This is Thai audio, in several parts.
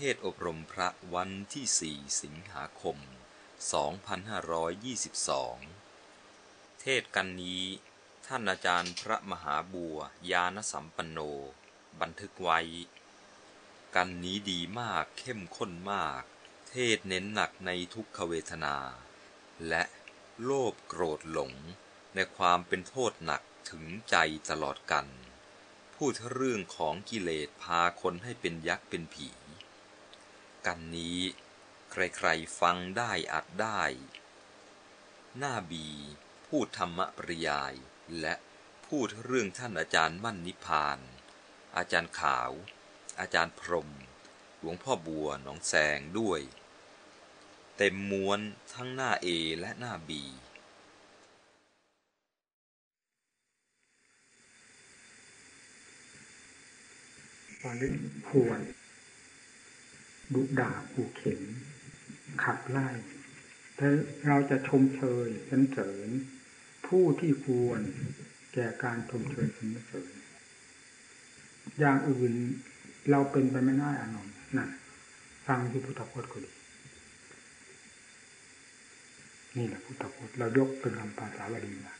เทศอบรมพระวันที่ 4 สิงหาคม 2522 เทศกันนี้ ท่านอาจารย์พระมหาบัวยานสัมปันโน บันทึกไว้ กันนี้ดีมากเข้มข้นมาก เทศเน้นหนักในทุกขเวทนา และโลภโกรธหลงในความเป็นโทษหนักถึงใจตลอดกัน พูดเรื่องของกิเลสพาคนให้เป็นยักษ์เป็นผี กันนี้ ใครๆฟังได้อัดได้ หน้าบีพูดธรรมปริยายและพูดเรื่องท่านอาจารย์มั่นนิพาน อาจารย์ขาว อาจารย์พรม หลวงพ่อบัวหนองแสงด้วย เต็มม้วนทั้งหน้าเอและหน้าบีอเล่นควร ดุด่าขู่เข็น ขับไล่แต่เราจะชมเชยสรรเสริญ ผู้ที่ควรแก่การชมเชยสรรเสริญ อย่างอื่นเราเป็นไปไม่ได้อนนท์นั่นฟังที่พุทธพจน์ก็ดีนี่แหละพุทธพจน์เรายกเป็นคำภาษาบาลีมา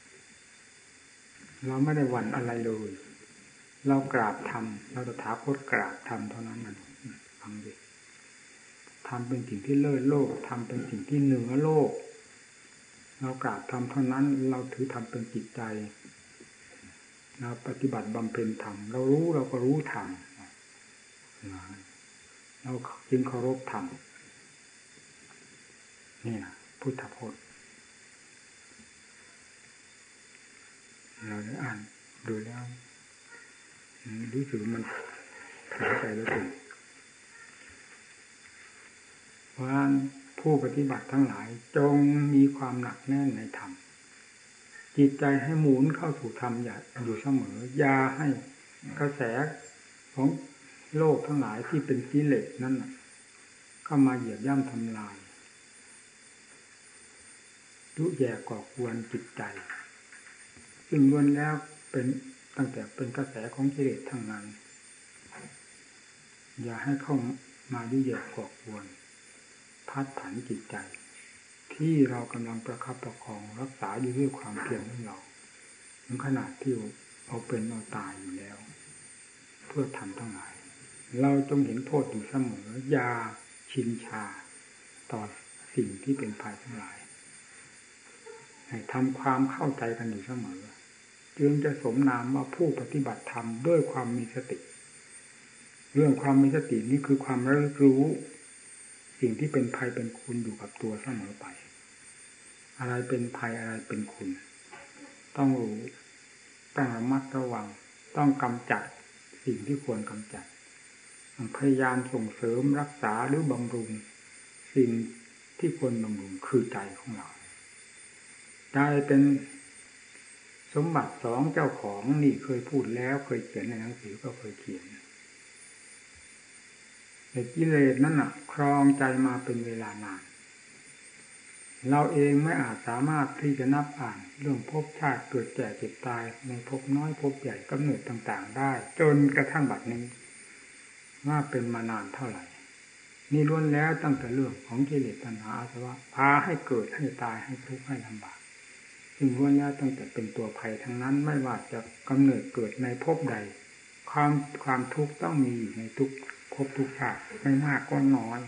เราไม่ได้หวั่นอะไรเลย เรากราบทำเราจะถาคตกราบทำเท่านั้นมันฟังดิ ทำเป็นสิ่งที่เลิศโลกทำเป็นสิ่งที่เหนือโลก เรากราบทำเท่านั้นเราถือทำเป็นจิตใจเราปฏิบัติบำเพ็ญธรรมเรารู้เราก็รู้ธรรมเราจึงเคารพธรรมนี่นะพุทธพจน์เราได้อ่านดูแล้วรู้สึกมันหาใจแล้วถึง เพราะผู้ปฏิบัติทั้งหลายจงมีความหนักแน่นในธรรมจิตใจให้หมุนเข้าสู่ธรรมอย่าอยู่เสมออย่าให้กระแสของโลกทั้งหลายที่เป็นกิเลสนั่นก็มาเหยียบย่ำทำลายดุแย่ก่อควรจิตใจ ซึ่งล้วนแล้วเป็นตั้งแต่เป็นกระแสของกิเลสทั้งนั้น อย่าให้เข้ามายุ่ยแย่ก่อควร พัดผันจิตใจ ที่เรากำลังประคับประคองรักษาอยู่ด้วยความเพียรของเราถึงขนาดที่เอาเป็นเอาตายอยู่แล้ว เพื่อทำทั้งหลาย เราจงเห็นโทษอยู่เสมอยาชินชา ต่อสิ่งที่เป็นภัยทั้งหลายให้ทำความเข้าใจกันอยู่เสมอ จึงจะสมนามว่าผู้ปฏิบัติธรรมด้วยความมีสติ เรื่องความมีสตินี่คือความระลึกรู้ สิ่งที่เป็นภัยเป็นคุณอยู่กับตัวเสมอไป อะไรเป็นภัยอะไรเป็นคุณ ต้องรู้ต้องระมัดระวัง ต้องกำจัดสิ่งที่ควรกำจัดพยายามส่งเสริมรักษาหรือบำรุง สิ่งที่ควรบำรุงคือใจของเราใจเป็นสมบัติสองเจ้าของนี่เคยพูดแล้วเคยเขียนในหนังสือก็เคยเขียน แต่กิเลสนั้นน่ะ ครองใจมาเป็นเวลานาน เราเองไม่อาจสามารถที่จะนับอ่านเรื่องภพชาติเกิดแก่เจ็บตายในภพน้อยภพใหญ่กำเนิดต่างๆ ได้ จนกระทั่งบัดนี้ว่าเป็นมานานเท่าไหร่ นี่ล้วนแล้วตั้งแต่เรื่องของกิเลสตัณหาอาสวะพาให้เกิดให้ตายให้ทุกข์ให้ลำบากซึ่งล้วนแล้วตั้งแต่เป็นตัวภัยทั้งนั้นไม่ว่าจะกำเนิดเกิดในภพใด ความความทุกข์ต้องมีอยู่ในทุก ภพทุกชาติไม่มากก็น้อย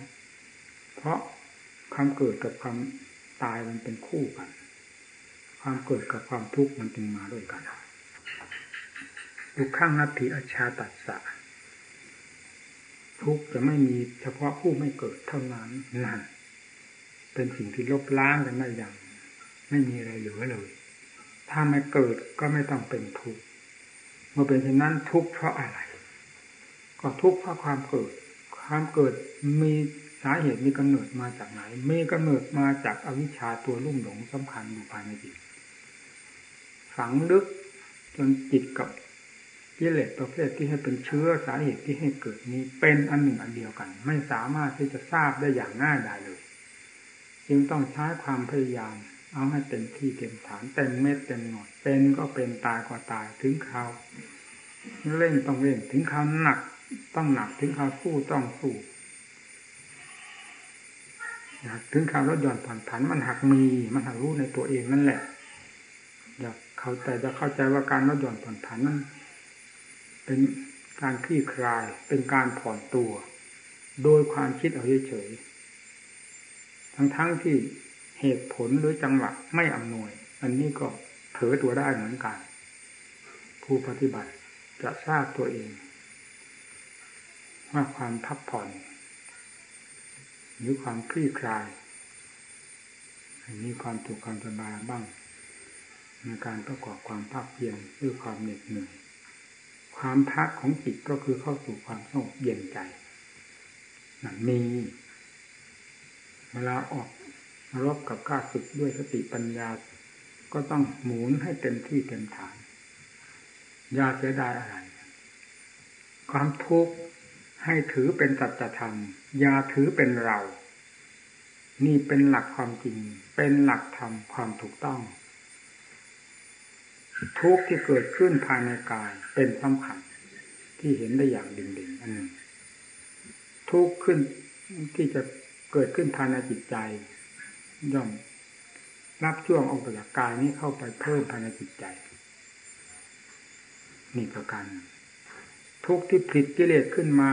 เพราะความเกิดกับความตายมันเป็นคู่กัน ความเกิดกับความทุกข์มันจึงมาด้วยกันทุกข้างนัตถิอชาตัสสะทุกจะไม่มีเฉพาะผู้ไม่เกิดเท่านั้นนั่นเป็นสิ่งที่ลบล้างกันได้อย่าง ไม่มีอะไรเหลือเลย ถ้าไม่เกิดก็ไม่ต้องเป็นทุกข์เมื่อเป็นเช่นนั้นทุกข์เพราะอะไร ก็ทุกข์เพราะความเกิด ความเกิดมีสาเหตุมีกำเนิดมาจากไหนมีกำเนิดมาจากอวิชชาตัวลุ่มหลงสำคัญอยู่ภายในจิตฝังลึกจนจิตกับกิเลสประเภทที่ให้เป็นเชื้อสาเหตุที่ให้เกิดนี้เป็นอันหนึ่งอันเดียวกัน ไม่สามารถที่จะทราบได้อย่างง่ายดายเลย จึงต้องใช้ความพยายาม เอาให้เต็มที่เต็มฐานเต็มเม็ดเต็มหน่วยเป็นก็เป็นตายก็ตายถึงคราวเร่งต้องเร่งถึงคราวหนัก ต้องหนักถึงคราวสู้ต้องสู้อยากถึงข่าวรถหย่อนผ่อนผันมันหักมีมันหักรู้ในตัวเองนั่นแหละ อยากเข้าใจจะเข้าใจว่าการลดหย่อนผ่อนผันนั้นเป็นการคลี่คลายเป็นการผ่อนตัว โดยความคิดเอาเฉยๆทั้งๆทที่เหตุผลหรือจังหวะไม่อำนวย อันนี้ก็เผลอตัวได้เหมือนกัน ผู้ปฏิบัติจะทราบตัวเอง ว่าความพักผ่อน หรือความคลี่คลายมีความถูกความสบายบ้างในการประกอบความภาคเพียรด้วยความเหน็ดเหนื่อยความพักของจิตก็คือเข้าสู่ความสงบเย็นใจนั่นมีเวลาออกรบกับข้าศึกด้วยสติปัญญา ก็ต้องหมุนให้เต็มที่เต็มฐานยาเสียดายอะไร ความทุกข์ ให้ถือเป็นสัจธรรม อย่าถือเป็นเรา นี่เป็นหลักความจริง เป็นหลักธรรมความถูกต้อง ทุกที่เกิดขึ้นภายในกายเป็นสำคัญที่เห็นได้อย่างดิ่งๆอันหนึ่งทุกข์ขึ้นที่จะเกิดขึ้นภายในจิตใจ ย่อมรับช่วงองค์ประกายนี้เข้าไปเพิ่มภายในจิตใจ นี่ประการ ทุกข์ที่ผิดกิเลสขึ้นมา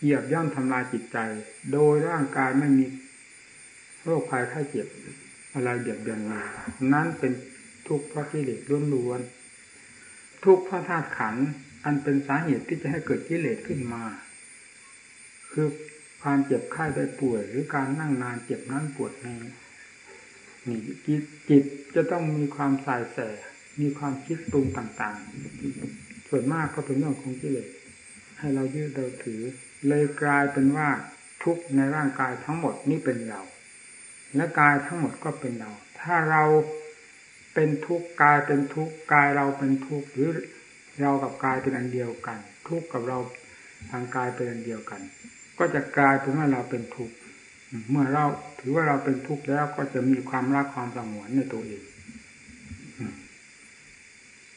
เหยียบย่ำทำลายจิตใจ โดยร่างกายไม่มีโรคภัยไข้เจ็บอะไรเบียดเบียนเลยนั้นเป็นทุกข์เพราะกิเลสล้วนๆทุกข์เพราะธาตุขันอันเป็นสาเหตุที่จะให้เกิดกิเลสขึ้นมา คือความเจ็บไข้ได้ป่วย หรือการนั่งนานเจ็บนั้นปวดนี้นี่จิตจะต้องมีความสายแส มีความคิดปรุงต่างๆ ส่วนมากก็เป็นเรื่องของกิเลสให้เรายึดเราถือ เลยกลายเป็นว่าทุกในร่างกายทั้งหมดนี่เป็นเรา และกายทั้งหมดก็เป็นเรา ถ้าเราเป็นทุกกายเป็นทุกกายเราเป็นทุกหรือเรากับกายเป็นอันเดียวกัน ทุกกับเราทางกายเป็นอันเดียวกัน ก็จะกลายเป็นว่าเราเป็นทุกเมื่อเราถือว่าเราเป็นทุกข์แล้วก็จะมีความรักความสงวนในตัวเอง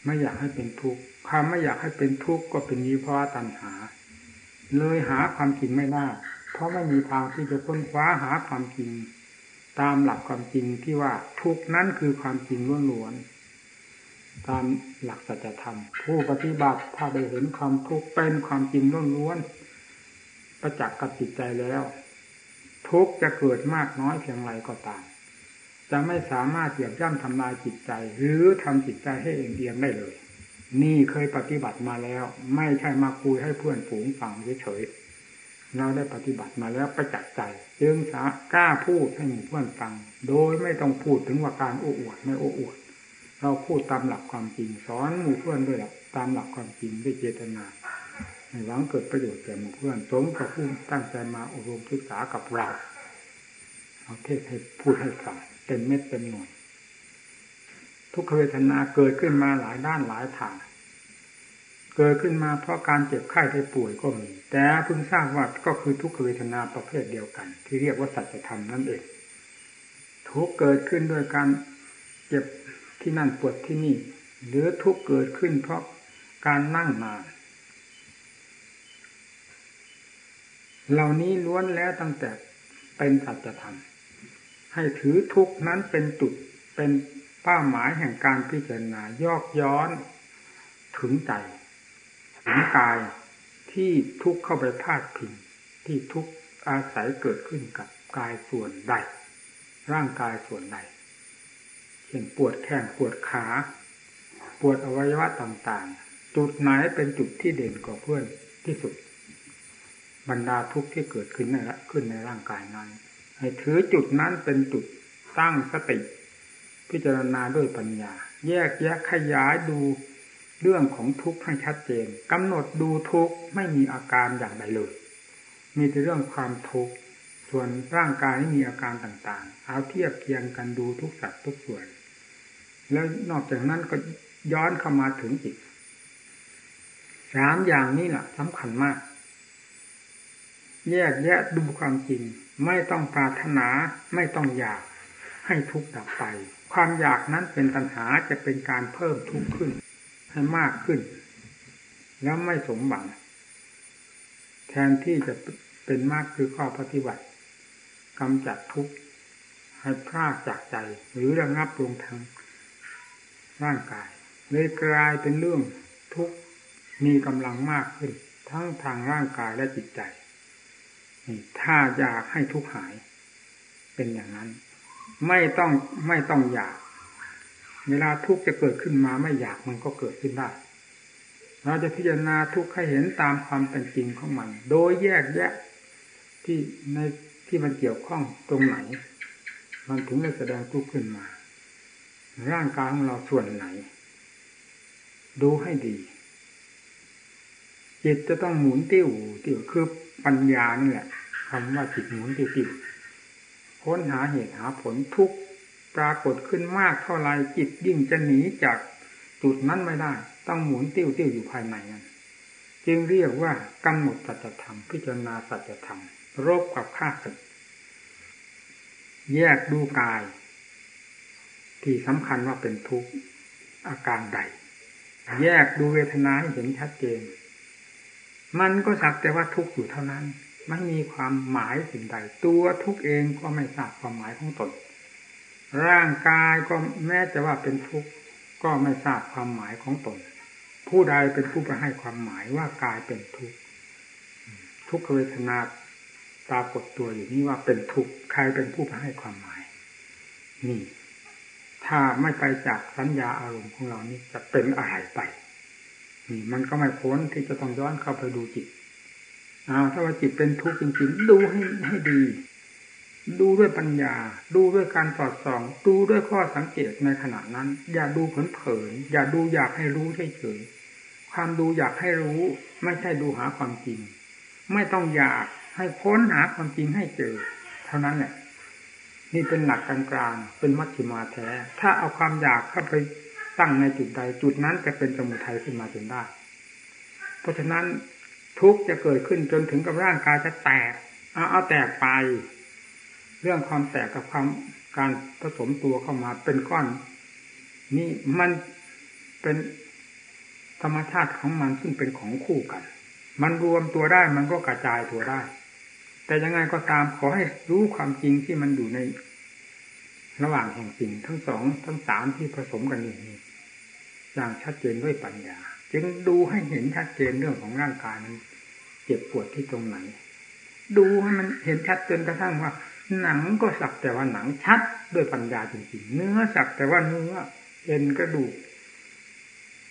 ไม่อยากให้เป็นทุกข์ ความไม่อยากให้เป็นทุกข์ก็เป็นยีพราะตัณหา เลยหาความจริงไม่ได้เพราะไม่มีทางที่จะค้นคว้าหาความจริง ตามหลักความจริงที่ว่าทุกนั้นคือความจริงล้วนๆตามหลักสัจธรรม ผู้ปฏิบัติถ้าได้เห็นความทุกข์เป็นความจริงล้วนๆประจักษ์กับจิตใจแล้ว ทุกจะเกิดมากน้อยเพียงไรก็ตามจะไม่สามารถเหยียบย่ำทำลายจิตใจ หรือทำจิตใจให้เองเดียงได้เลย นี่เคยปฏิบัติมาแล้ว ไม่ใช่มาคุยให้เพื่อนฝูงฟังเฉยๆเราได้ปฏิบัติมาแล้วประจักษ์ใจจึงสากล้าพูดให้หมู่เพื่อนฟัง โดยไม่ต้องพูดถึงว่าการโอ้อวดไม่โอ้อวดเราพูดตามหลักความจริง สอนหมู่เพื่อนด้วยหลักตามหลักความจริงด้วยเจตนาหวังเกิดประโยชน์แก่หมู่เพื่อนสมกับผู้ตั้งใจมาอบรมศึกษากับเราเอาเทศให้พูดให้ฟังเต็มเม็ดเต็มหน่วยทุกขเวทนาเกิดขึ้นมาหลายด้านหลายทาง เกิดขึ้นมาเพราะการเจ็บไข้ได้ป่วยก็มี แต่เพิ่งทราบว่าก็คือทุกขเวทนาประเภทเดียวกัน ที่เรียกว่าสัจธรรมนั่นเอง ทุกเกิดขึ้นโดยการเจ็บที่นั่นปวดที่นี่ หรือทุกเกิดขึ้นเพราะการนั่งนานเหล่านี้ล้วนแล้วตั้งแต่เป็นสัจธรรม ให้ถือทุกนั้นเป็นจุดเป็นเป้าหมายแห่งการพิจารณายอกย้อนถึงใจ ถึงกายที่ทุกเข้าไปพาดพิงที่ทุกอาศัยเกิดขึ้นกับกายส่วนใด ร่างกายส่วนใดเช่นปวดแข้งปวดขา ปวดอวัยวะต่างๆ จุดไหนเป็นจุดที่เด่นกว่าเพื่อนที่สุด บรรดาทุกข์ที่เกิดขึ้นในขึ้นในร่างกายนั้น ให้ถือจุดนั้นเป็นจุดตั้งสติ พิจารณาด้วยปัญญา แยกแยกขยายดู เรื่องของทุกข์ให้ชัดเจนกำหนดดูทุกข์ไม่มีอาการอย่างใดเลย มีแต่เรื่องความทุกข์ส่วนร่างกายนี่มีอาการต่างๆ เอาเทียบเคียงกันดูทุกสัตว์ทุกส่วน แล้วนอกจากนั้นก็ย้อนเข้ามาถึงจิตสามอย่างนี้แหละสำคัญมาก แยกแยะดูความจริง ไม่ต้องปรารถนาไม่ต้องอยากให้ทุกข์ดับไป ความอยากนั้นเป็นตัณหาจะเป็นการเพิ่มทุกข์ขึ้น ให้มากขึ้น แล้วไม่สมหวัง แทนที่จะเป็นมากคือข้อปฏิบัติกำจัดทุกข์ให้พรากจากใจ หรือระงับลงทางร่างกายเลยกลายเป็นเรื่องทุกข์มีกำลังมากขึ้น ทั้งทางร่างกายและจิตใจนี่ถ้าอยากให้ทุกข์หาย เป็นอย่างนั้น ไม่ต้องไม่ต้องอยาก เวลาทุกข์จะเกิดขึ้นมาไม่อยากมันก็เกิดขึ้นได้ เราจะพิจารณาทุกข์ให้เห็นตามความเป็นจริงของมัน โดยแยกแยะที่ในที่มันเกี่ยวข้องตรงไหน มันถึงจะแสดงทุกข์ขึ้นมา ร่างกายของเราส่วนไหน ดูให้ดีจิตจะต้องหมุนติ้วติ้วคือปัญญานี่แหละคำว่าจิตหมุนติ้วติ้วค้นหาเหตุหาผลทุก ปรากฏขึ้นมากเท่าไรจิตยิ่งจะหนีจากจุดนั้นไม่ได้ ต้องหมุนติ้วติ้วอยู่ภายในนั้นจึงเรียกว่ากำหนดสัจธรรม พิจารณาสัจธรรมรบกับข้าศึกแยกดูกาย ที่สำคัญว่าเป็นทุกข์อาการใด แยกดูเวทนาเห็นชัดเจน มันก็สักแต่ว่าทุกข์อยู่เท่านั้นไม่มีความหมายสิ่งใด ตัวทุกข์เองก็ไม่ทราบความหมายของตน ร่างกายก็แม้แต่ว่าเป็นทุกข์ก็ไม่ทราบความหมายของตน ผู้ใดเป็นผู้ไปให้ความหมายว่ากายเป็นทุกข์ทุกขเวทนาปรากฏตัวอยู่นี่ว่าเป็นทุกข์ใครเป็นผู้ไปให้ความหมาย นี่ ถ้าไม่ไปจากสัญญาอารมณ์ของเรานี่จะเป็นอะไรไป นี่ มันก็ไม่พ้นที่จะต้องย้อนเข้าไปดูจิตเอาถ้าว่าจิตเป็นทุกข์จริงๆ ดูให้ให้ดี ดูด้วยปัญญา ดูด้วยการสอดส่อง ดูด้วยข้อสังเกตในขณะนั้น อย่าดูเผลอๆอย่าดูอยากให้รู้เฉยๆความดูอยากให้รู้ ไม่ใช่ดูหาความจริง ไม่ต้องอยากให้ค้นหาความจริงให้เจอ เท่านั้นแหละนี่เป็นหลักกลางๆเป็นมัชฌิมาแท้ ถ้าเอาความอยากเข้าไปตั้งในจุดใดจุดนั้นจะเป็นสมุทัยขึ้นมาจนได้ เพราะฉะนั้นทุกจะเกิดขึ้นจนถึงกับร่างกายจะแตกเอาเอาแตกไป เรื่องความแตกกับความการผสมตัวเข้ามาเป็นก้อน นี่มันเป็นธรรมชาติของมันซึ่งเป็นของคู่กัน มันรวมตัวได้มันก็กระจายตัวได้ แต่ยังไงก็ตามขอให้รู้ความจริงที่มันอยู่ใน ระหว่างแห่งสิ่งทั้งสองทั้งสามที่ผสมกันอยู่นี้อย่างชัดเจนด้วยปัญญา จึงดูให้เห็นชัดเจนเรื่องของร่างกายมันเจ็บปวดที่ตรงไหน ดูให้มันเห็นชัดจนกระทั่งว่า หนังก็สักแต่ว่าหนังชัดด้วยปัญญาจริงๆ เนื้อสักแต่ว่าเนื้อเอ็นกระดูก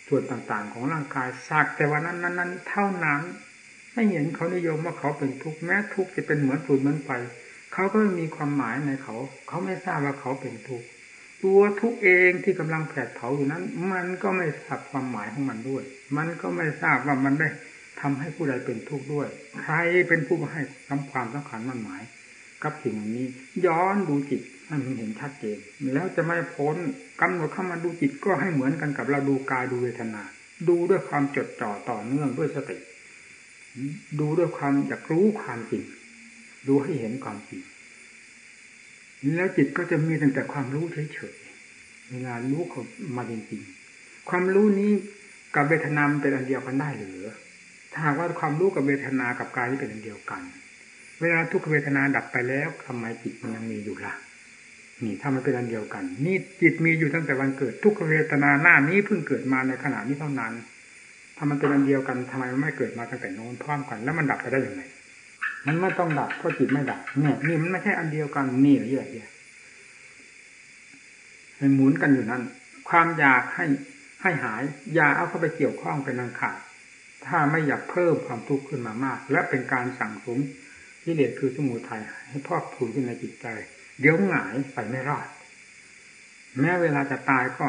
ส่วนต่างๆ ของร่างกายสักแต่ว่านั้นนั้นเท่านั้น ไม่เห็นเขานิยมว่าเขาเป็นทุกข์แม้ทุกข์จะเป็นเหมือนฝุ่นเหมือนไฟเขาก็ไม่มีความหมายในเขา เขาไม่ทราบว่าเขาเป็นทุกข์ตัวทุกเองที่กำลังแผดเผาอยู่นั้น มันก็ไม่ทราบความหมายของมันด้วย มันก็ไม่ทราบว่ามันได้ทำให้ผู้ใดเป็นทุกข์ด้วย ใครเป็นผู้ให้ทำความสำคัญมันหมาย กับสิ่งนี้ ย้อนดูจิตให้มันเห็นชัดเจน แล้วจะไม่พ้นกำหนดเข้ามาดูจิตก็ให้เหมือนกันกับเราดูกายดูเวทนา ดูด้วยความจดจ่อต่อเนื่องด้วยสติ ดูด้วยความอยากรู้ความจริง ดูให้เห็นความจริงแล้วจิตก็จะมีตั้งแต่ความรู้เฉยๆเวลารู้เขามาจริงๆความรู้นี้กับเวทนาเป็นอันเดียวกันได้หรือถ้าว่าความรู้กับเวทนากับกายเป็นอันเดียวกัน เวลาทุกขเวทนาดับไปแล้วทำไมจิตมันยังมีอยู่ล่ะนี่ถ้ามันเป็นอันเดียวกัน นี่จิตมีอยู่ตั้งแต่วันเกิดทุกขเวทนาหน้านี้เพิ่งเกิดมาในขณะนี้เท่านั้น ถ้ามันเป็นอันเดียวกันทำไมมันไม่เกิดมาตั้งแต่โน้นพร้อมกัน แล้วมันดับไปได้ยังไงมันไม่ต้องดับเพราะจิตไม่ดับเนี่ยนี่มันไม่ใช่อันเดียวกันนี่เยอะแยะให้หมุนกันอยู่นั้นความอยากให้ให้หายยาเอาเข้าไปเกี่ยวข้องเป็นอังขาดถ้าไม่อยากเพิ่มความทุกข์ขึ้นมามาก และเป็นการสั่งสม ที่เลสคือสมุทัยให้พอกพูนขึ้นในจิตใจ เดี๋ยวหงายไปไม่รอด แม้เวลาจะตายก็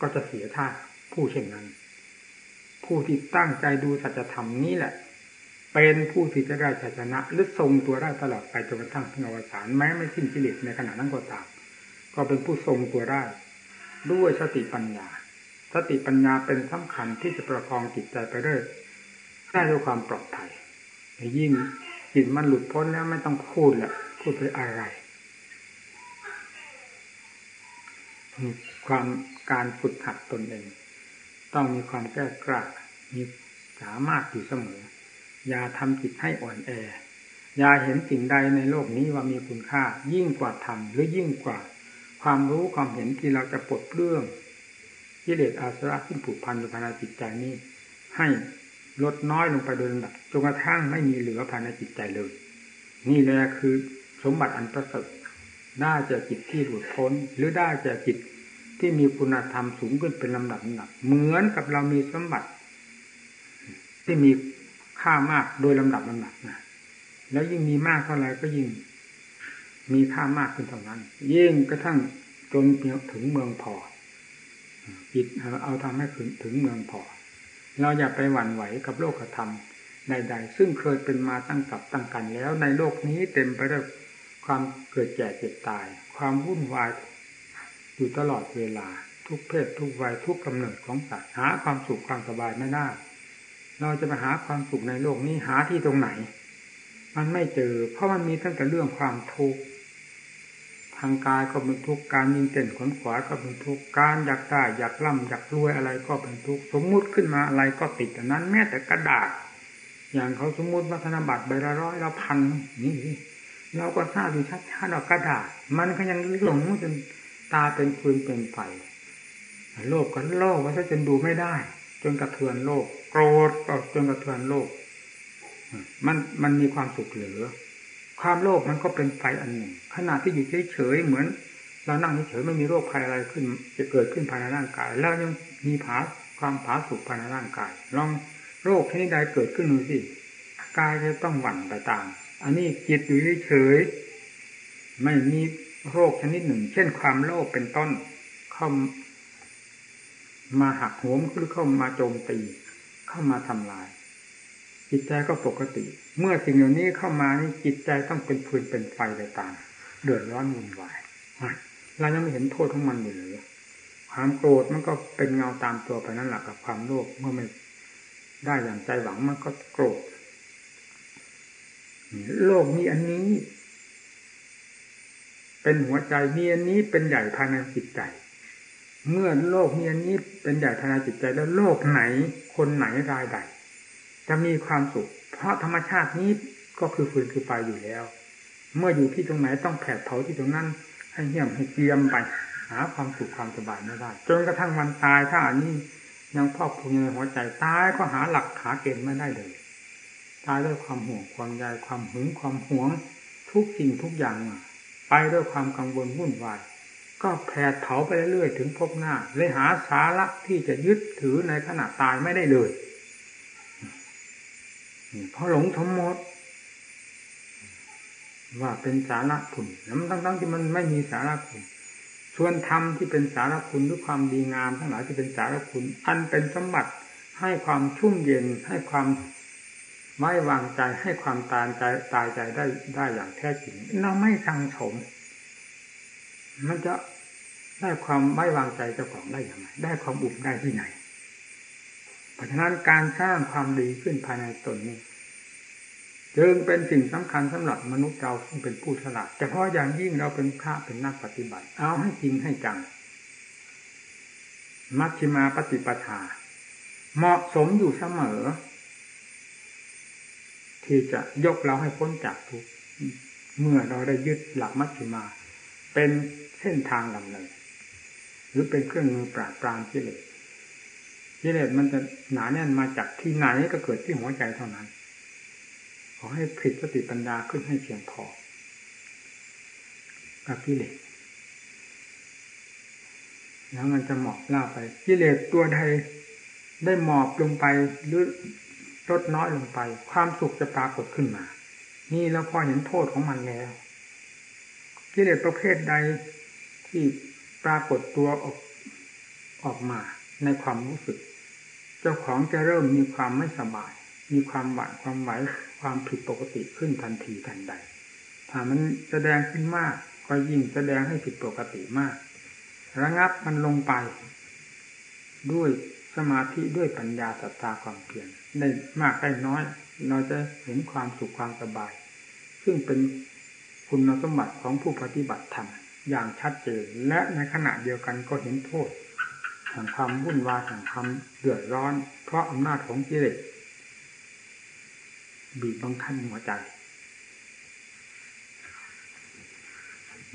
ก็จะเสียท่าผู้เช่นนั้น ผู้ที่ตั้งใจดูสัจธรรมนี้แหละ เป็นผู้ที่จะได้ชัยชนะหรือทรงตัวได้ตลอดไปจนกระทั่งถึงอวสานแม้ไม่สิ้นกิเลสในขณะนั้นก็ตามก็เป็นผู้ทรงตัวได้ ด้วยสติปัญญา สติปัญญาเป็นสำคัญที่จะประคองจิตใจไปได้ได้ด้วยความปลอดภัยยิ่ง จิตมันหลุดพ้นแล้วไม่ต้องพูดแหละพูดไปอะไรมีความการฝึกหัดตนเอง ต้องมีความแก้กล้ามีสามารถอยู่เสมอ อย่าทำจิตให้อ่อนแอ อย่าเห็นสิ่งใดในโลกนี้ว่ามีคุณค่า ยิ่งกว่าธรรมหรือยิ่งกว่า ความรู้ความเห็นที่เราจะปลดเรื่องกิเลสอาสวะที่ผูกพันอยู่ภายในจิตใจนี้ ให้ ลดน้อยลงไปโดยลำดับจนกระทั่งไม่มีเหลือภายในจิตใจเลย นี่แหละคือสมบัติอันประเสริฐได้จากจิตที่หลุดพ้น หรือได้จากจิตที่มีคุณธรรมสูงขึ้นเป็นลำดับลำดับเหมือนกับเรามีสมบัติ ที่มีค่ามากโดยลำดับลำดับนะแล้วยิ่งมีมากเท่าไรก็ยิ่ง มีค่ามากขึ้นเท่านั้น ยิ่งกระทั่งจนถึงเมืองพอจิตเอาทำให้ถึงเมืองพอ เราอย่าไปหวั่นไหวกับโลกธรรมใดๆซึ่งเคยเป็นมาตั้งกับตั้งกันแล้ว ในโลกนี้เต็มไปด้วยความเกิดแก่เจ็บตาย ความวุ่นวายอยู่ตลอดเวลา ทุกเพศทุกวัยทุกกำเนิดของสัตว์หาความสุขความสบายไม่ได้เราจะไปหาความสุขในโลกนี้หาที่ตรงไหน มันไม่เจอ เพราะมันมีตั้งแต่เรื่องความทุกข์ ทางกายก็เป็นทุกข์การยิงเต้นขนขวาก็เป็นทุกข์การอยากได้อยากร่ำอยากรวยอะไรก็เป็นทุกข์สมมุติขึ้นมาอะไรก็ติดแต่นั้น แม้แต่กระดาษ อย่างเขาสมมุติวัฒนบัตรใบละร้อยละพันนี่เราก็ทราบอยู่ชัดๆเรากระดาษ มันก็ยังหลงจนตาเป็นฟืนเป็นไฟโลภกันโลภว่าถ้าจนดูไม่ได้ จนกระเทือนโลก โกรธก็จนกระเทือนโลก มันมันมีความสุขเหลือ ความโลภมันก็เป็นไฟอันหนึ่งขณะที่อยู่เฉยๆเหมือน เรานั่งเฉยๆไม่มีโรคภัยอะไรขึ้น จะเกิดขึ้นภายในร่างกาย แล้วยังมีผาความผาสุกภายในร่างกาย ลองโรคชนิดใดเกิดขึ้นดูสิกายจะต้องหวั่นไปตามอันนี้จิตอยู่เฉยไม่มีโรคชนิดหนึ่ง เช่นความโลภเป็นต้นเข้ามาหักโหมหรือเข้ามาโจมตี เข้ามาทำลาย จิตใจก็ปกติ เมื่อสิ่งเหล่านี้เข้ามานี่จิตใจต้องเป็นฟืนเป็นไฟไปตามเดือดร้อนวุ่นวายเรายังไม่เห็นโทษของมันอยู่เลยความโกรธมันก็เป็นเงาตามตัวไปนั่นแหละกับความโลภเมื่อไม่ได้อย่างใจหวังมันก็โกรธโลกมีอันนี้ เป็นหัวใจมีอันนี้เป็นใหญ่ภายในจิตใจ เมื่อโลกมีอันนี้เป็นใหญ่ภายในจิตใจ แล้วโลกไหนคนไหนรายใดจะมีความสุข เพราะธรรมชาตินี้ก็คือฟืนคือไฟอยู่แล้ว เมื่ออยู่ที่ตรงไหนต้องแผดเผาที่ตรงนั้น ให้เหี้ยมให้เกียมไป หาความสุขความสบายไม่ได้จนกระทั่งวันตายถ้าอันนี้ยังพอกพูนในหัวใจตายก็หาหลักหาเกณฑ์ไม่ได้เลย ตายด้วยความห่วงความใยความหึงความหวง ทุกสิ่งทุกอย่างไปด้วยความกังวลวุ่นวายก็แผดเผาไปเรื่อยๆถึงพบหน้าเลยหาสาระที่จะยึดถือในขณะตายไม่ได้เลย เพราะหลงทั้งหมดว่าเป็นสาระคุณแล้วทั้งๆที่มันไม่มีสาระคุณส่วนธรรมที่เป็นสาระคุณด้วยความดีงามทั้งหลายที่เป็นสาระคุณ อันเป็นสมบัติให้ความชุ่มเย็นให้ความไม่วางใจให้ความตายใจตายใจได้ได้อย่างแท้จริง เราไม่สังสม มันจะได้ความไม่วางใจเจ้าของได้อย่างไรได้ความอุ่นได้ที่ไหน เพราะฉะนั้นการสร้างความดีขึ้นภายในตนนี้จึงเป็นสิ่งสำคัญสำหรับมนุษย์เราซึ่งเป็นผู้ฉลาดแต่เพราะอย่างยิ่งเราเป็นพระเป็นนักปฏิบัติ เอาให้จริงให้จัง มัชฌิมาปฏิปทา เหมาะสมอยู่เสมอ ที่จะยกเราให้พ้นจากทุกข์เมื่อเราได้ยึดหลักมัชฌิมา เป็นเส้นทางดำเนินหรือเป็นเครื่องมือปราบปรามกิเลส กิเลสมันจะหนาแน่นมาจากที่ไหนก็เกิดที่หัวใจเท่านั้น ขอให้ผลิตสติปัญญาขึ้นให้เพียงพอกับกิเลสแล้วมันจะหมอบล่าไปกิเลสตัวใดได้หมอบลงไปหรือลดน้อยลงไป ความสุขจะปรากฏขึ้นมา นี่เราพอเห็นโทษของมันแล้วกิเลสประเภทใดที่ปรากฏตัวออกออกมาในความรู้สึก เจ้าของจะเริ่มมีความไม่สบาย มีความหวาดความไหวความผิดปกติขึ้นทันทีทันใด ถ้ามันแสดงขึ้นมาก ก็ยิ่งแสดงให้ผิดปกติมาก ระงับมันลงไป ด้วยสมาธิด้วยปัญญาศรัทธาความเพียรได้มากได้น้อย เราจะเห็นความสุขความสบาย ซึ่งเป็นคุณสมบัติของผู้ปฏิบัติธรรมอย่างชัดเจนและในขณะเดียวกันก็เห็นโทษ แห่งความวุ่นวายแห่งความเดือดร้อน เพราะอำนาจของกิเลสบีบบังคับหัวใจ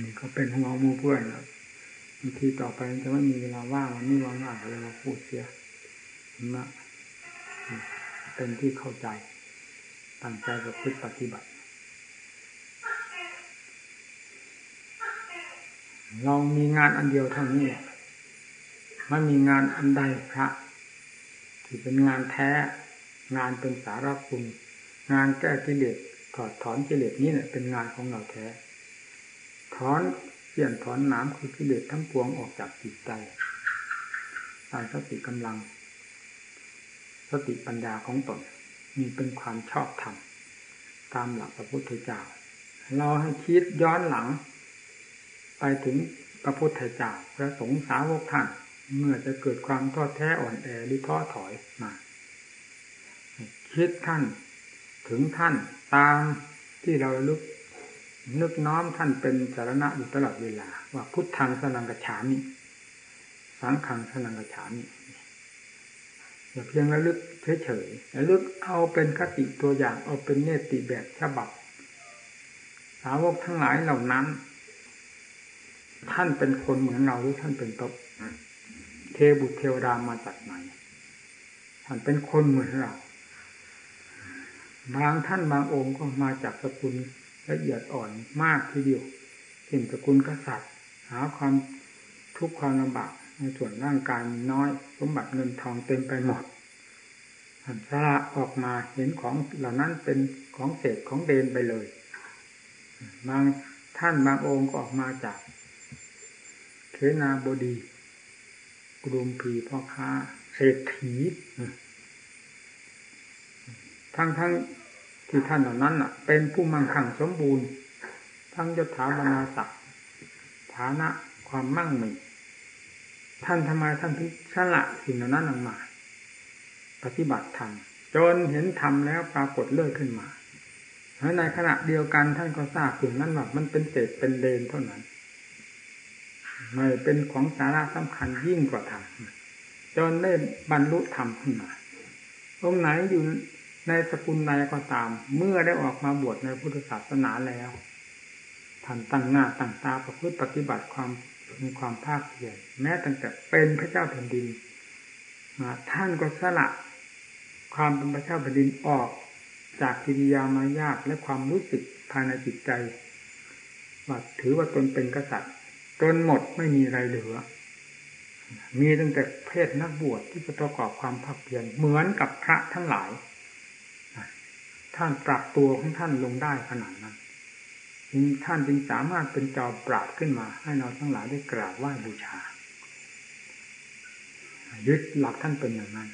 นี่ก็เป็นห่วงมูเพื่อนแล้วบางทีต่อไปจะไม่มีเวลาว่างมันไม่ว่างๆเลยมาพูดเสียนะเป็นที่เข้าใจตั้งใจประพฤติปฏิบัติ เรามีงานอันเดียวเท่านี้ ไม่มีงานอันใดพระ ที่เป็นงานแท้ งานเป็นสาระคุณงานแก้กิเลสถอดถอนกิเลสนี่เนี่ยเป็นงานของเราแท้ ถอนเสี่ยนถอนน้ำคือกิเลสทั้งปวงออกจากจิตใจตายสติกำลัง สติปัญญาของตนมีเป็นความชอบธรรมตามหลักพระพุทธเจ้า เราให้คิดย้อนหลัง ไปถึงพระพุทธเจ้าพระสงฆ์สาวกท่าน เมื่อจะเกิดความท้อแท้อ่อนแอหรือท้อถอยมาคิดท่านถึงท่านตามที่เราลึกนึกน้อมท่านเป็นสารณะอยู่ตลอดเวลา ว่าพุทธังสนังกระฉามิสังขังสนังกระฉามิอย่าเพียงระลึกเฉยๆระลึกเอาเป็นคติตัวอย่างเอาเป็นเนติแบบฉบับ สาวกทั้งหลายเหล่านั้น ท่านเป็นคนเหมือนเราหรือท่านเป็นตบ บุตรเทวดามาจากไหนท่านเป็นคนเหมือนเราบางท่านบางองค์ก็มาจากสกุลละเอียดอ่อนมากทีเดียวเช่นสกุลกษัตริย์ หาความทุกข์ความลำบากในส่วนร่างกายน้อยสมบัติเงินทองเต็มไปหมดท่านสละออกมาเห็นของเหล่านั้นเป็นของเศษของเดนไปเลย บางท่านบางองค์ก็ออกมาจากเทนาบดี กรุมพีพ่อค้าเศรษฐีทั้งทั้งที่ท่านเหล่านั้นเป็นผู้มั่งคั่งสมบูรณ์ ทั้งยศถาบรรดาศักดิ์ฐานะความมั่งมีท่านทำไมท่านถึงสละสิ่งเหล่านั้นออกมา ปฏิบัติธรรมจนเห็นธรรมแล้วปรากฏเลิกขึ้นมาแล้วในขณะเดียวกันท่านก็ทราบถึงนั้นว่ามันเป็นเศษเป็นเลนเท่านั้น ไม่เป็นของสาระสำคัญยิ่งกว่าธรรมจนได้บรรลุธรรมขึ้นมาตรงไหนอยู่ในสกุลใดก็ตาม เมื่อได้ออกมาบวชในพุทธศาสนาแล้วท่านตั้งหน้าตั้งตาประพฤติปฏิบัติความมีความภาคเพียรแม้ตั้งแต่เป็นพระเจ้าแผ่นดินท่านก็สละความเป็นพระเจ้าแผ่นดินออกจากกิริยามายาทและความรู้สึกภายในจิตใจว่าถือว่าตนเป็นกษัตริย์ จนหมดไม่มีอะไรเหลือ มีตั้งแต่เพศนักบวชที่ประกอบความภาคเพียรเหมือนกับพระทั้งหลาย ท่านปรับตัวของท่านลงได้ขนาดนั้นท่านจึงสามารถเป็นจอมปราบขึ้นมา ให้เราทั้งหลายได้กราบไหว้บูชา ยึดหลักท่านเป็นอย่างนั้น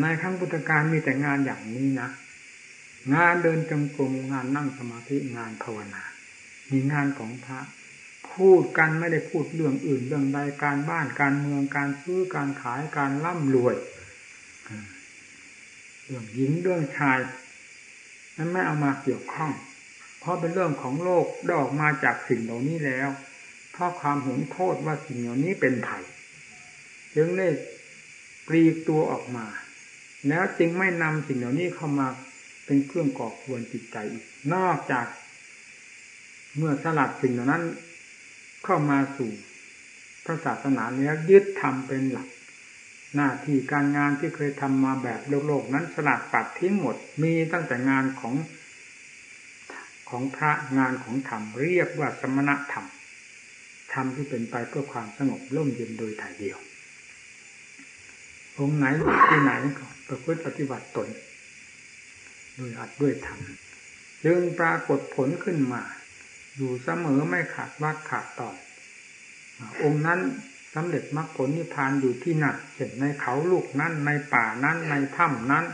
ในครั้งพุทธกาลมีแต่งานอย่างนี้นะ งานเดินจงกรมงานนั่งสมาธิงานภาวนา มีงานของพระ พูดกันไม่ได้พูดเรื่องอื่นเรื่องใดการบ้านการเมืองการซื้อการขายการร่ำรวยเรื่องหญิงเรื่องชายนั้นไม่เอามาเกี่ยวข้อง เพราะเป็นเรื่องของโลกดออกมาจากสิ่งเหล่านี้แล้วเพราะความหงโทษว่าสิ่งเหล่านี้เป็นไผ่จึงได้ปลีกตัวออกมา แล้วจึงไม่นำสิ่งเหล่านี้เข้ามาเป็นเครื่องก่อควรจิตใจอีกนอกจาก เมื่อสลัดสิ่งเหล่านั้น เข้ามาสู่พระศาสนาแล้วยึดทำเป็นหลัก หน้าที่การงานที่เคยทำมาแบบโลกโลกนั้นสลัดปัดทิ้งหมดมีตั้งแต่งานของของพระงานของธรรมเรียกว่าสมณธรรมธรรมที่เป็นไปเพื่อความสงบร่มเย็นโดยถ่ายเดียวองไหนที่ไหนก็ประพฤติปฏิบัติตนโดยอัดด้วยธรรมจึงปรากฏผลขึ้นมา อยู่เสมอไม่ขาดวักขาดตอนองค์นั้นสำเร็จมรรคผลนิพพานอยู่ที่นั่นเช่นในเขาลูกนั้น ในป่านั้น ในถ้ำนั้น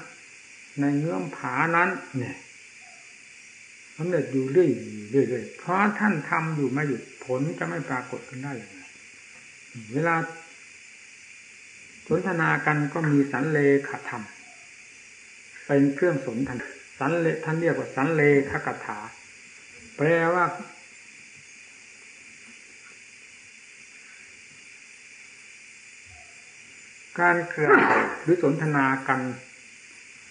ในเงื่อมผานั้น เนี่ยสำเร็จอยู่เรื่อยเรื่อยเพราะท่านทำอยู่ไม่หยุดผลจะไม่ปรากฏขึ้นได้อย่างไรเวลาสนทนากันก็มีสันเลขธรรมเป็นเครื่องสนทนาสันเลท่านเรียกว่าสันเลขกถา แปลว่า การเคลื่อนหรือสนทนากัน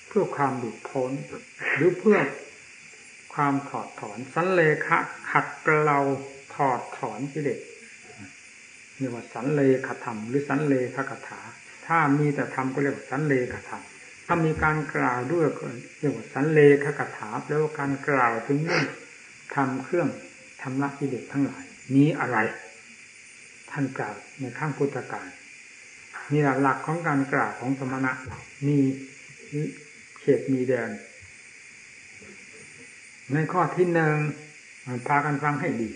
เพื่อความหลุดพ้น หรือเพื่อความถอดถอนสันเลขะขัดเกลาถอดถอนกิเลสเรียกว่าสันเลขธรรมหรือสันเลขคาถา ถ้ามีแต่ธรรมก็เรียกว่าสันเลขธรรมถ้ามีการกล่าวด้วยก็เรียกว่าสันเลขคาถาแปลว่าการกล่าวถึงเรื่อง ทำเครื่องทำละกิเลสทั้งหลาย นี้อะไร ท่านกล่าวในข้างพุทธการนี่แหละหลักของการกล่าวของสมณะมีเขตมีแดน ในข้อที่หนึ่งพากันฟังให้ดี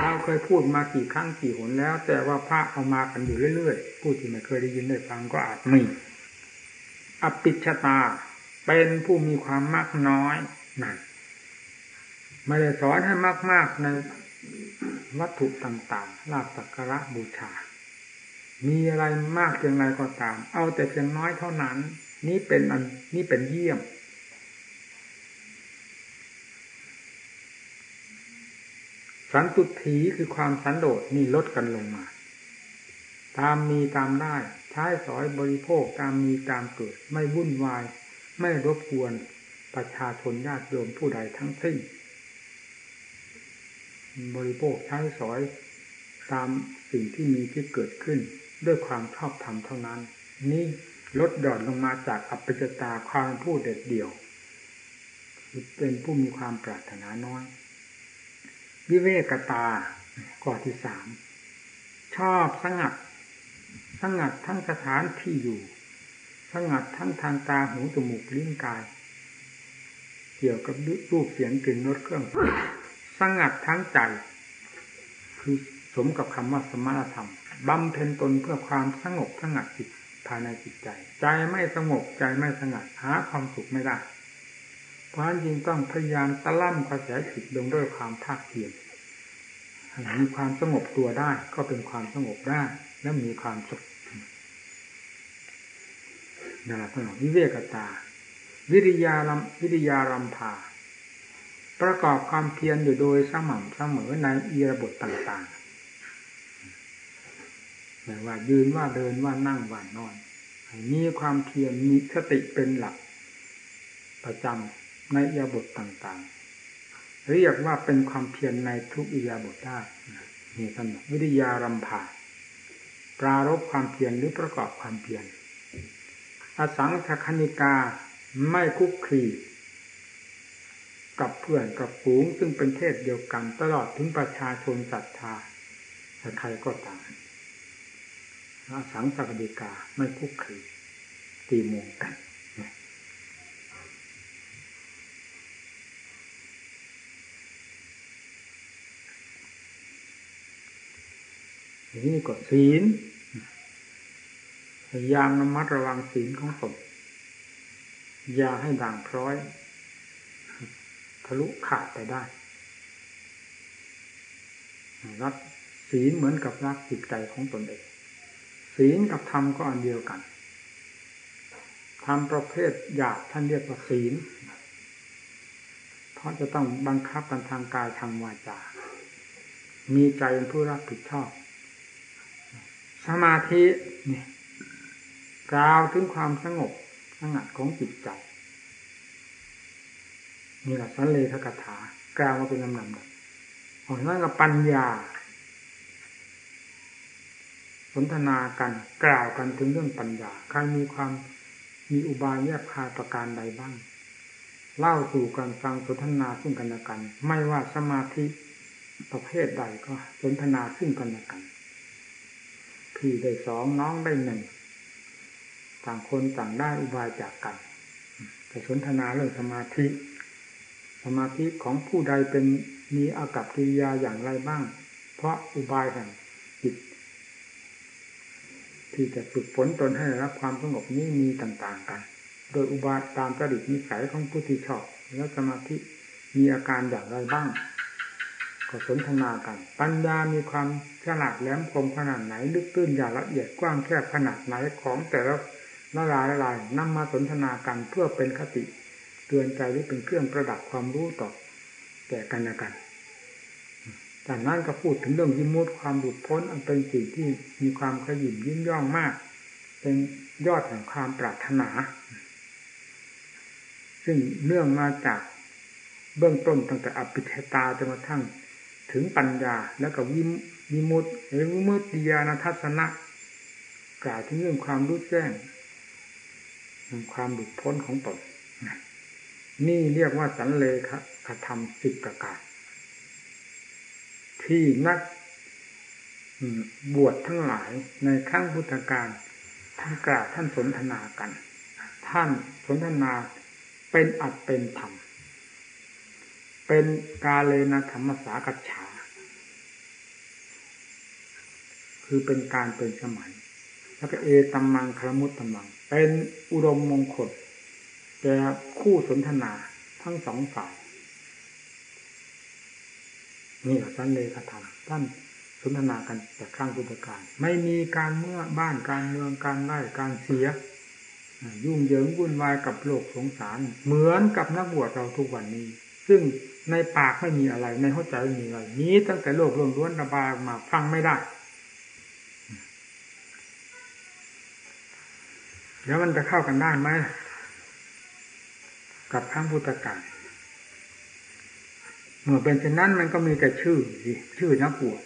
เราเคยพูดมากี่ครั้งกี่หนแล้ว แต่ว่าพระเอามากันอยู่เรื่อยๆ ผู้ที่ไม่เคยได้ยินได้ฟังก็อาจมีอปิชตาเป็นผู้มีความมากน้อยนั่น ไม่ได้สอนให้มาก ๆ ในวัตถุต่างๆลาบสักการะบูชา มีอะไรมากเพียงไรก็ตาม เอาแต่เพียงน้อยเท่านั้น นี่เป็นอันนี่เป็นเยี่ยม สันตุถีคือความสันโดษนี่ลดกันลงมา ตามมีตามได้ใช้สอยบริโภคตามมีตามเกิด ไม่วุ่นวาย ไม่รบกวนประชาชนญาติโยมผู้ใดทั้งสิ้น บริโภคใช้สอยตามสิ่งที่มีที่เกิดขึ้น ด้วยความชอบธรรมเท่านั้น นี่ลดหย่อนลงมาจากอัปจตาความผู้เด็ดเดี่ยวเป็นผู้มีความปรารถนาน้อย วิเวกตาข้อที่สามชอบสงัด สงัดทั้งสถานที่อยู่ สงัดทั้งทางตาหูจมูกลิ้นกาย เกี่ยวกับรูปเสียงกลิ่นรสเครื่อง สงัดทั้งใจ คือสมกับคำว่าสมณธรรมบำเพ็ญตนเพื่อความสงบสงัดจิตภายในจิตใจ ใจไม่สงบใจไม่สงัดหาความสุขไม่ได้ เพราะฉะนั้นจึงต้องพยายามตะล่ำกระแสจิตลงด้วยความภาคเพียรมีความสงบตัวได้ก็เป็นความสงบได้ และมีความสุขนั่นแหละท่านวิเวกตา วิริยารัมวิริยารัมพา ประกอบความเพียรอยู่โดยสม่ำเสมอในอียบทต่างๆไม่ว่ายืนว่าเดินว่านั่งว่านอนมีความเพียรมีสติเป็นหลัก ประจำในอียบทต่างๆ เรียกว่าเป็นความเพียรในทุกอียบทได้นี่ท่านวิทยารำพาปรารบความเพียรหรือประกอบความเพียรอสังคคณิกาไม่คุกคี กับเพื่อนกับฝูงซึ่งเป็นเพศเดียวกันตลอดถึงประชาชนศรัทธาใครก็ตามสังสักดิกาไม่คุกคีตีมงกันนี่ก็ศีลพยายามระมัดระวังศีลของตนอย่าให้ด่างพร้อยะลุขาดไปได้ รักศีลเหมือนกับรักจิตใจของตนเอง ศีลกับธรรมก็อันเดียวกัน ธรรมประเภทหยาบท่านเรียกว่าศีล เพราะจะต้องบังคับกันทางกายทางวาจา มีใจเป็นผู้รับผิดชอบ สมาธิเนี่ยกล่าวถึงความสงบสงัดของจิตใจ นี่แหละสันเลทกถากล่าวมาเป็นลำดับของนั้นกับปัญญา สนทนากันกล่าวกันถึงเรื่องปัญญาใครมีความมีอุบายแยบคายประการใดบ้าง เล่าสู่กันฟังสนทนาซึ่งกันและกัน ไม่ว่าสมาธิประเภทใดก็สนทนาซึ่งกันและกัน พี่ได้สองน้องได้หนึ่งต่างคนต่างได้อุบายจากกันแต่สนทนาเรื่องสมาธิ สมาธิของผู้ใดเป็นมีอากับกิริยาอย่างไรบ้าง เพราะอุบายแห่งจิตที่จะฝึกฝนตนให้รับความสงบนี้มีต่างๆกัน โดยอุบายตามจริตนิสัยของผู้ที่ชอบ แล้วสมาธิมีอาการอย่างไรบ้าง ก็สนทนากัน ปัญญามีความฉลาดแหลมคมขนาดไหน ลึกตื้นอย่างละเอียดกว้างแคบขนาดไหนของแต่ละละลายละลายนำมาสนทนากันเพื่อเป็นคติ เตือนใจหรือเป็นเครื่องประดับความรู้ต่อแก่กันและกันแต่นั้นก็พูดถึงเรื่องยิมุตความหลุดพ้นอันเป็นสิ่งที่มีความขยิบยิ่งย่องมาก เป็นยอดแห่งความปรารถนา ซึ่งเนื่องมาจากเบื้องต้นตั้งแต่อภิเทตาจนกระทั่งถึงปัญญาแล้วก็วิวิมุตติหรือวิมุตติญาณทัศนะกล่าวถึงเรื่องความรู้แจ้งความหลุดพ้นของตน นี่เรียกว่าสันเลขธรรมสิบประการที่นักบวชทั้งหลายในขั้งพุทธการท่านกล่าวท่านสนทนากัน ท่านสนทนาเป็นอัดเป็นธรรม เป็นกาเลนะธรรมสากัจฉา คือเป็นการเป็นสมัย แล้วก็เอตัมมังคารมุตตัมมัง เป็นอุดมมงคล แก่คู่สนทนาทั้งสองฝ่ายนี่แหละสันเลขธรรมท่านสนทนากันแต่ครั้งพุทธกาลไม่มีการเมื่อบ้านการเมืองการไล่การเสีย ยุ่งเหยิงวุ่นวายกับโลกสงสาร เหมือนกับนักบวชเราทุกวันนี้ ซึ่งในปากไม่มีอะไร ในหัวใจไม่มีอะไรนี้ตั้งแต่โลกล้วนระบายมาฟังไม่ได้ แล้วมันจะเข้ากันได้ไหม กับครั้งพุทธกาลเมื่อเป็นเช่นนั้นมันก็มีแต่ชื่อสิชื่อนักบวช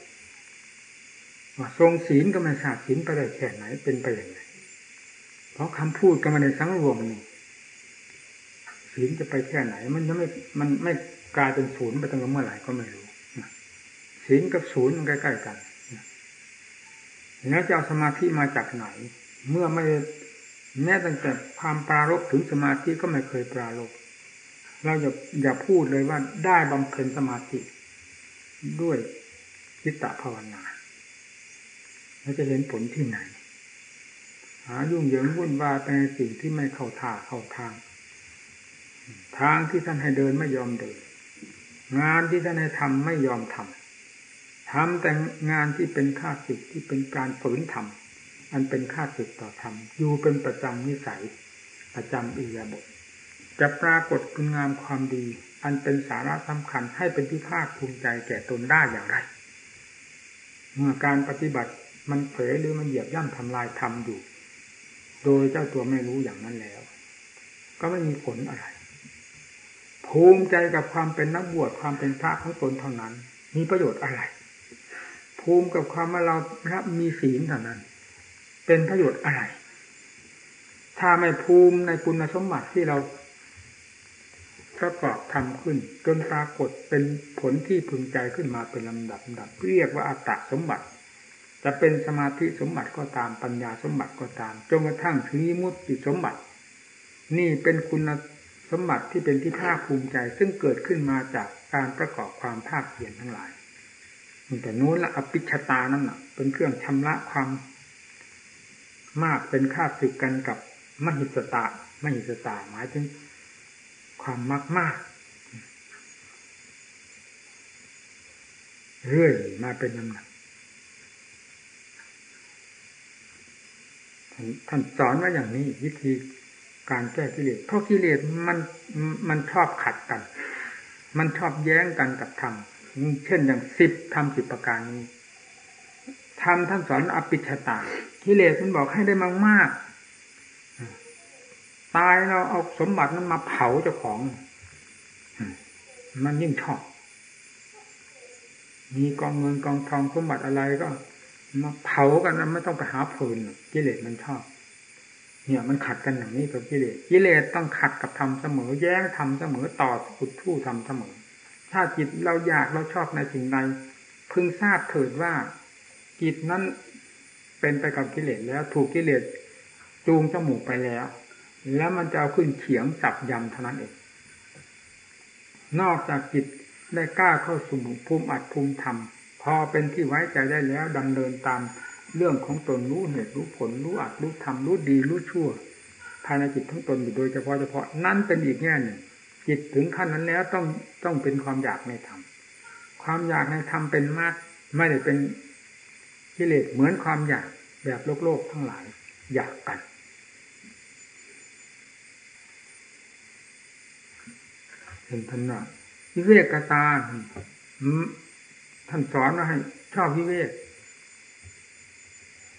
ทรงศีลก็ไม่ทราบศีลไปได้แค่ไหนเป็นไปอย่างไรเพราะคำพูดก็มาในสังรวมนี่ศีลจะไปแค่ไหน มันยังไม่มันไม่กลายเป็นศูนย์ไปตั้งแต่เมื่อไหร่ก็ไม่รู้ศีลกับศูนย์มันใกล้ๆกันแล้วจะเอาสมาธิมาจากไหน เมื่อไม่ แม้ตั้งแต่ความปรารบถึงสมาธิก็ไม่เคยปรารบเราอย่าอย่าพูดเลยว่าได้บำเพ็ญสมาธิ ด้วยจิตตภาวนาแล้วจะเห็นผลที่ไหน หายุ่งเหยิงวุ่นวายไปในสิ่งที่ไม่เข้าท่าเข้าทาง ทางที่ท่านให้เดินไม่ยอมเดิน งานที่ท่านให้ทำไม่ยอมทำทำแต่งานที่เป็นค่าศึกที่เป็นการฝืนทำ อันเป็นค่าศึกต่อธรรมอยู่เป็นประจำนิสัย ประจำอิยาบทจะปรากฏคุณงามความดี อันเป็นสาระสำคัญให้เป็นที่ภาคภูมิใจแก่ตนได้อย่างไร เมื่อการปฏิบัติมันเผยหรือมันเหยียบย่ำทำลายทำอยู่ โดยเจ้าตัวไม่รู้อย่างนั้นแล้ว ก็ไม่มีผลอะไร ภูมิใจกับความเป็นนักบวชความเป็นพระของตนเท่านั้น มีประโยชน์อะไร ภูมิกับความว่าเราพระมีศีลเท่านั้น เป็นประโยชน์อะไร ถ้าไม่ภูมิในคุณสมบัติที่เราประกอบทำขึ้น จนปรากฏเป็นผลที่พึงใจขึ้นมาเป็นลำดับดับ เรียกว่าอัตตสมบัติ จะเป็นสมาธิสมบัติก็ตามปัญญาสมบัติก็ตามจนกระทั่งถึงมุติสมบัติ นี่เป็นคุณสมบัติที่เป็นที่ภาคภูมิใจ ซึ่งเกิดขึ้นมาจากการประกอบความภาคเพียรทั้งหลายแต่นู้นละอภิชตานั่นน่ะเป็นเครื่องชำระความ มากเป็นค่าสึกกันกับมหิสตามหิสตาหมายถึงความมากมากเรื่อยมาเป็นลำดับท่านสอนว่าอย่างนี้วิธีการแก้กิเลสเพราะกิเลสมันมันชอบขัดกัน มันชอบแย้งกันกับธรรมเช่นอย่างสิบทำสิบประการนี้ทำท่านสอนอภิชตา กิเลสมันบอกให้ได้มากมากตายเราเอาสมบัตินั้นมาเผาเจ้าของ มันยิ่งชอบ มีกองเงินกองทองสมบัติอะไรก็มาเผากันไม่ต้องไปหาฟืนกิเลสมันชอบ เนี่ย มันขัดกันอย่างนี้กับกิเลสกิเลสต้องขัดกับธรรมเสมอ แย้งธรรมเสมอต่อสุดทู่ธรรมเสมอ ถ้าจิตเราอยากเราชอบในสิ่งใดพึงทราบเถิดว่าจิตนั้น เป็นไปกับกิเลสแล้วถูกกิเลสจูงจมูกไปแล้ว แล้วมันจะเอาขึ้นเขียงสับยำเท่านั้นเองนอกจากจิตได้กล้าเข้าสู่ภูมิอัดภูมิธรรม พอเป็นที่ไว้ใจได้แล้วดำเนินตามเรื่องของตนรู้เหตุรู้ผลรู้อัดรู้ธรรมรู้ดีรู้ชั่วภายในจิตทั้งตนอยู่โดยเฉพาะเฉพาะนั่นเป็นอีกแง่หนึ่งจิตถึงขั้นนั้นแล้วต้องต้องเป็นความอยากในธรรมความอยากในธรรมเป็นมากไม่ได้เป็นกิเลสเหมือนความอยาก แบบโลกโลกทั้งหลาย อยากกันเป็นท่านว่าวิเวกตาท่านสอนว่าให้ชอบวิเวก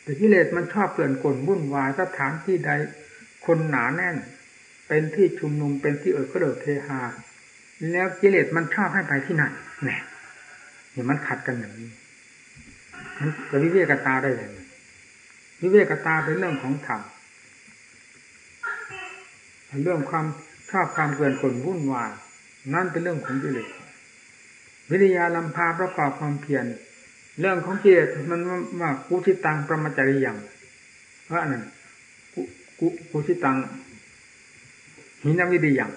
แต่กิเลสมันชอบเกลื่อนกลวุ่นวายสถานที่ใด คนหนาแน่น เป็นที่ชุมนุมเป็นที่เอิดกระเดิดเทหา แล้วกิเลสมันชอบให้ไปที่ไหนเนี่ยเนี่ยมันขัดกันอย่างนี้ มันจะวิเวกตาได้ยังไง วิเวกตาเป็นเรื่องของธรรมเรื่องความชอบความเกินคนวุ่นวายนั่นเป็นเรื่องของกิเลสวิริยาลำพาประกอบความเพียรเรื่องของกิเลสมันว่ากุชิตังประมาจริยังเพราะนั้นกุกุชิตังหินวิริยัง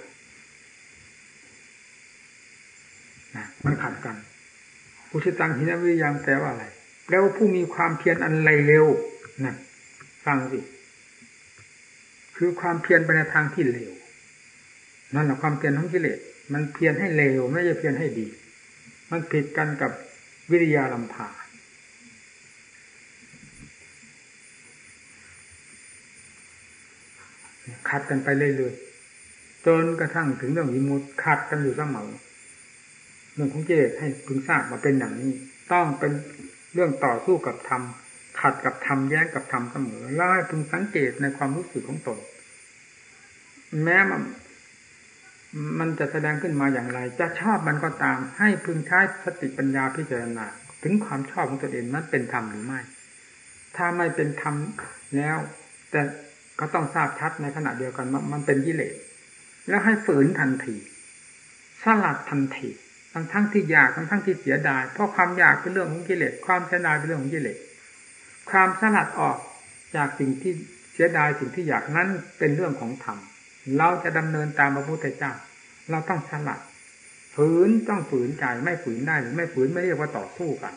นะมันขัดกันกุชิตังหินวิริยังแปลว่าอะไรแปลว่าผู้มีความเพียรอันไรเร็ว นะฟังสิ คือความเพียรไปในทางที่เร็วนั่นแหละความเพียรของกิเลสมันเพียรให้เร็วไม่ใช่เพียรให้ดี มันผิดกันกับวิริยาลำพาขัดกันไปเรื่อยๆจนกระทั่งถึงเรื่องวิมุตขัดกันอยู่เสมอเรื่องของกิเลสให้พึงทราบมาเป็นอย่างนี้ ต้องเป็นเรื่องต่อสู้กับธรรม ขัดกับธรรมแย้งกับธรรมเสมอแล้วให้พึงสังเกตในความรู้สึกของตนแม้มันมันจะแสดงขึ้นมาอย่างไร จะชอบมันก็ตาม ให้พึงใช้สติปัญญาพิจารณาถึงความชอบของตัวเองนั้นเป็นธรรมหรือไม่ ถ้าไม่เป็นธรรมแล้ว แต่ก็ต้องทราบชัดในขณะเดียวกันว่ามันเป็นกิเลสแล้วให้ฝืนทันทีสลัดทันทีทั้งทั้งที่อยากทั้งทั้งที่เสียดาย เพราะความอยากเป็นเรื่องของกิเลสความเสียดายเป็นเรื่องของกิเลส ความสลัดออกจากสิ่งที่เสียดายสิ่งที่อยากนั้นเป็นเรื่องของธรรม เราจะดำเนินตามพระพุทธเจ้า เราต้องสลัดฝืนต้องฝืนใจไม่ฝืนได้หรือไม่ฝืนไม่เรียกว่าต่อสู้กัน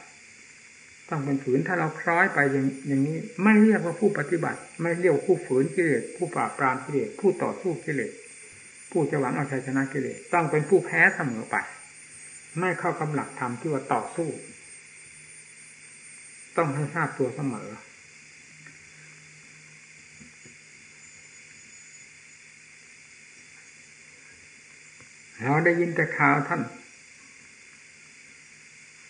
ต้องเป็นฝืนถ้าเราคล้อยไปอย่างอย่างนี้ ไม่เรียกว่าผู้ปฏิบัติ ไม่เรียกผู้ฝืนกิเลสผู้ปราบปรามกิเลสผู้ต่อสู้กิเลสผู้จะหวังเอาชัยชนะกิเลสต้องเป็นผู้แพ้เสมอไป ไม่เข้ากำหลักธรรมที่ว่าต่อสู้ ต้องให้ทราบตัวเสมอ เราได้ยินแต่ข่าวท่าน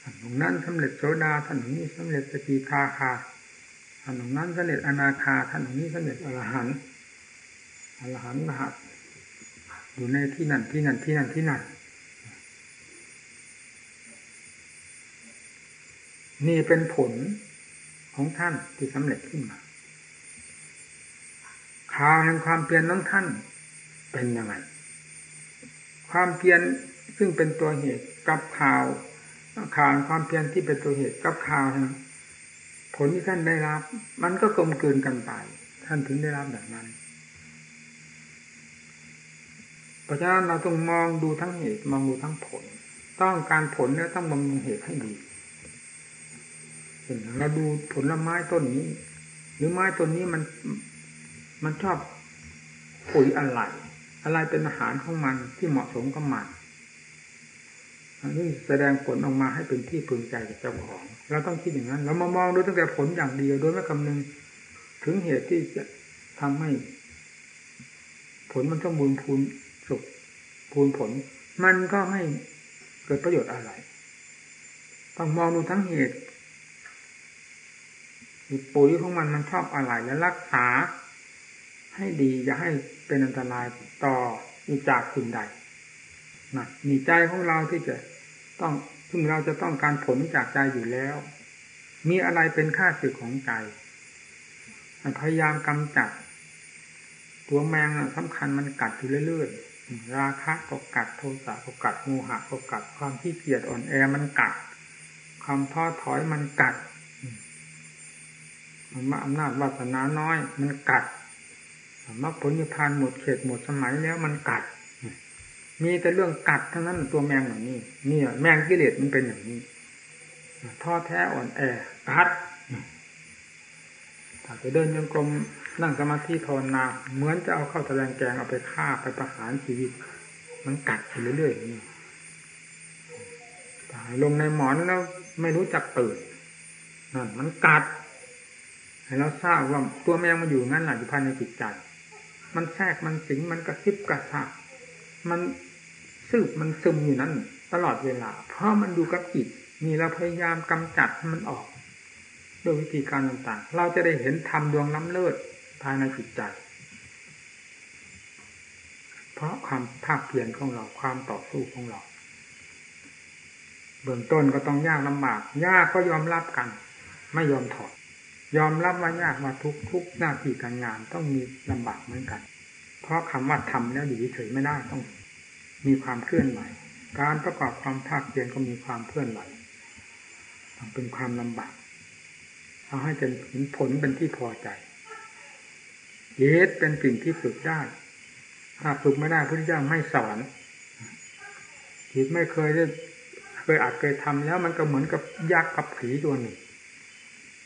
ท่านงนั้นสำเร็จโสดาท่านงนี้สำเร็จสกิทาคาท่านงนั้นสำเร็จอนาคาท่านงนี้สำเร็จอรหันต์อรหันต์รหัสอยู่ในที่นั่นที่นั่นที่นั่นที่นั่น นี่เป็นผลของท่านที่สำเร็จขึ้นมาข่าวแห่งความเปลี่ยนน้องท่านเป็นยังไง ความเพียรซึ่งเป็นตัวเหตุกับข่าวข่าวความเพียรที่เป็นตัวเหตุกับข่าวผลที่ท่านได้รับ มันก็กลมกลืนกันไป ท่านถึงได้รับแบบนั้นเพราะฉะนั้นเราต้องมองดูทั้งเหตุมองดูทั้งผล ต้องการผลแล้วต้องบำรุงเหตุให้ดี เราดูผลไม้ต้นนี้ หรือไม้ต้นนี้มันมันชอบปุ๋ยอะไร อะไรเป็นอาหารของมันที่เหมาะสมกับมันอันนี้แสดงผลออกมาให้เป็นที่พึงใจกับเจ้าของ เราต้องคิดอย่างนั้นเรามามองดูตั้งแต่ผลอย่างเดียวโดยไม่คำนึงถึงเหตุที่จะทำให้ ผลมันต้องบูรพูนสุขพูนผล มันก็ไม่เกิดประโยชน์อะไร ต้องมองดูทั้งเหตุ ปุ๋ยของมันมันชอบอะไรและรักษา ให้ดีอย่าให้เป็นอันตรายต่ออีจากสิ่งใดนะมีใจของเราที่จะต้องซึ่งเราจะต้องการผลจากใจอยู่แล้ว มีอะไรเป็นค่าสึกของใจพยายามกำจัด ตัวแมงสำคัญมันกัดอยู่เรื่อยๆราคะก็กัดโทสะก็กัดโมหะก็กัดความที่เกียจอ่อนแอมันกัด ความท้อถอยมันกัด มาอำนาจวาสนาน้อย มันกัดมรรคผลนิพพานหมดเขตหมดสมัยแล้วมันกัด มีแต่เรื่องกัดทั้งนั้นตัวแมงอย่างนี้นี่แมงกิเลสมันเป็นอย่างนี้ท้อแท้อ่อนแอกัดถ้าจะเดินยังกลมนั่งสมาธิภาวนาเหมือนจะเอาเข้าแสดงแกงเอาไปฆ่าไปประหารชีวิต มันกัดไปเรื่อยๆนี่ตายลงในหมอนแล้วไม่รู้จักตื่นนั่นมันกัด ให้เราทราบว่าตัวแมงมันอยู่งั้นหละอยู่ภายในจิตใจ มันแทรกมันสิงมันกระซิบกระซาบมันซึบมันซึมอยู่นั้น ตลอดเวลา เพราะมันอยู่กับจิตมีเราพยายามกำจัดมันออกโดยวิธีการต่างๆ เราจะได้เห็นธรรมดวงล้ำเลิศภายในจิตใจ เพราะความภาคเพียรของเราความต่อสู้ของเรา เบื้องต้นก็ต้องยากลำบาก ยากก็ยอมรับกัน ไม่ยอมถอด ยอมรับว่ายากว่าทุกทุกหน้าที่การงานต้องมีลำบากเหมือนกัน เพราะคำว่าทำแล้วอยู่เฉยไม่ได้ต้อง มีความเคลื่อนไหว การประกอบความภาคเพียรก็มีความเคลื่อนไหวเป็นความลำบากเอาให้เป็นผลเป็นที่พอใจเยสเป็นสิ่งที่ฝึกได้ ถ้าฝึกไม่ได้พุทธเจ้าไม่สอนจิตไม่เคยได้เคยอาจเคยทำแล้วมันก็เหมือนกับยักษ์กับผีตัวหนึ่ง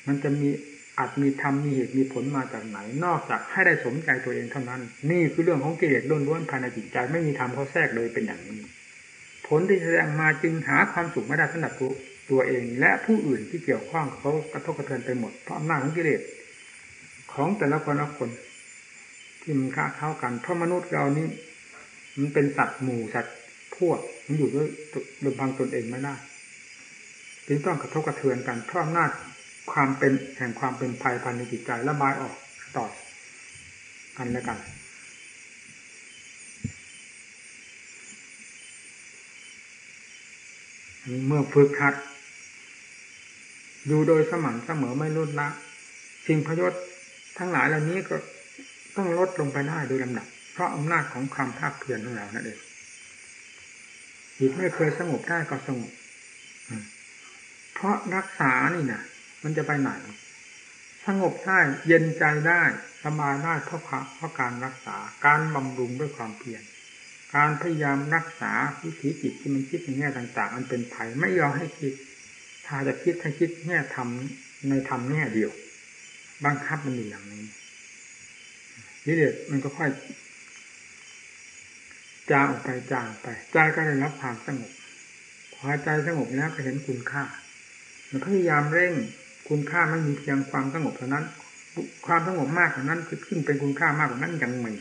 มันจะมี อาจมีทำมีเหตุมีผลมาจากไหน นอกจากให้ได้สมใจตัวเองเท่านั้น นี่คือเรื่องของกิเลสล้วนๆภายในจิตใจไม่มีธรรมเขาแทรกเลยเป็นอย่างนี้ ผลที่แสดงมาจึงหาความสุขไม่ได้สำหรับตัวตัวเอง และผู้อื่นที่เกี่ยวข้องเขากระทบกระเทือนไปหมดเพราะอำนาจของกิเลสของแต่ละคนละคนที่มันค้าเข้ากันเพราะมนุษย์เรานี่มันเป็นสัตว์หมู่สัตว์พวกมันอยู่ด้วยลำพังตนเองไม่ได้จึงต้องกระทบกระเทือนกันเพราะอำนาจ ความเป็นแห่งความเป็นภัยภายในจิตใจระบายออกต่อกันและกันเมื่อฝึกหัดอยู่โดยสม่ำเสมอไม่ลดละสิ่งพยศทั้งหลายเหล่านี้ก็ต้องลดลงไปได้โดยลำดับ เพราะอำนาจของความภาคเพียรของเรานั่นเองจิตไม่เคยสงบได้ก็สงบเพราะรักษานี่นะ มันจะไปไหน สงบได้เย็นใจได้สบายได้เพราะเพราะการรักษาการบำรุงด้วยความเพียรการพยายามรักษาวิถีจิตที่มันคิดในแง่ต่าง ๆ มันเป็นภัยไม่ยอมให้คิด ถ้าจะคิดถ้าคิดแง่ทำในทำแง่เดียวบังคับมันอยู่อย่างนี้นิเดชมันก็ค่อยจางออกไปจางไปใจก็ได้รับความสงบพอใจสงบแล้วก็เห็นคุณค่ามันพยายามเร่ง คุณค่าไม่มีเพียงความสงบเท่านั้น ความสงบมากกว่านั้นคือขึ้นเป็นคุณค่ามากกว่านั้นยังมี